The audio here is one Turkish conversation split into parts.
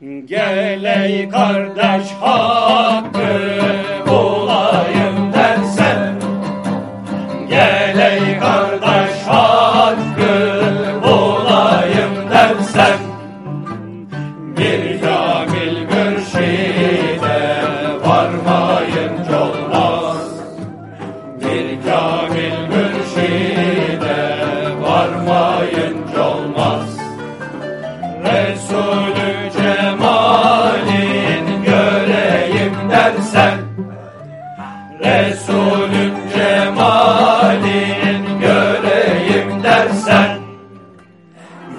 Gel ey kardeş hakkı bulayım dersen. Gel ey kardeş hakkı bulayım dersen. Bir kamil mürşide varmayınca olmaz Bir kamil mürşide varmayınca olmaz Resulü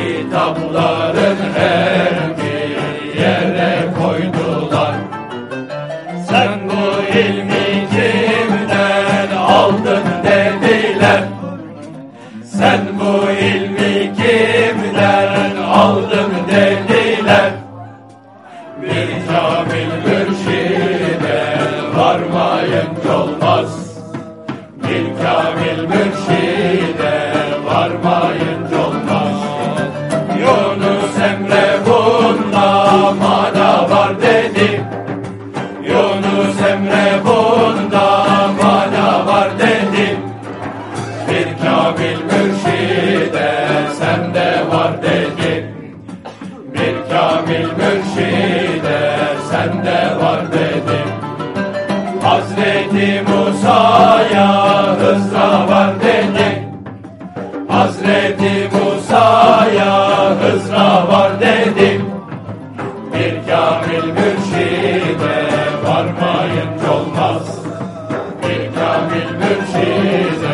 Kitapların her bir yere koydular. Sen bu ilmi kimden aldın dediler. Sen bu ilmi kimden aldın dediler. Bir kamil mürşide varmayınca bunda mana var dedi. Yunus Emre bunda mana var dedi. Bir kamil mürşide sende var dedi. Bir kamil mürşide sende var dedi. Hazreti Musa'ya Hızra var dedi. Hazreti Musa'ya Hızra var Jesus.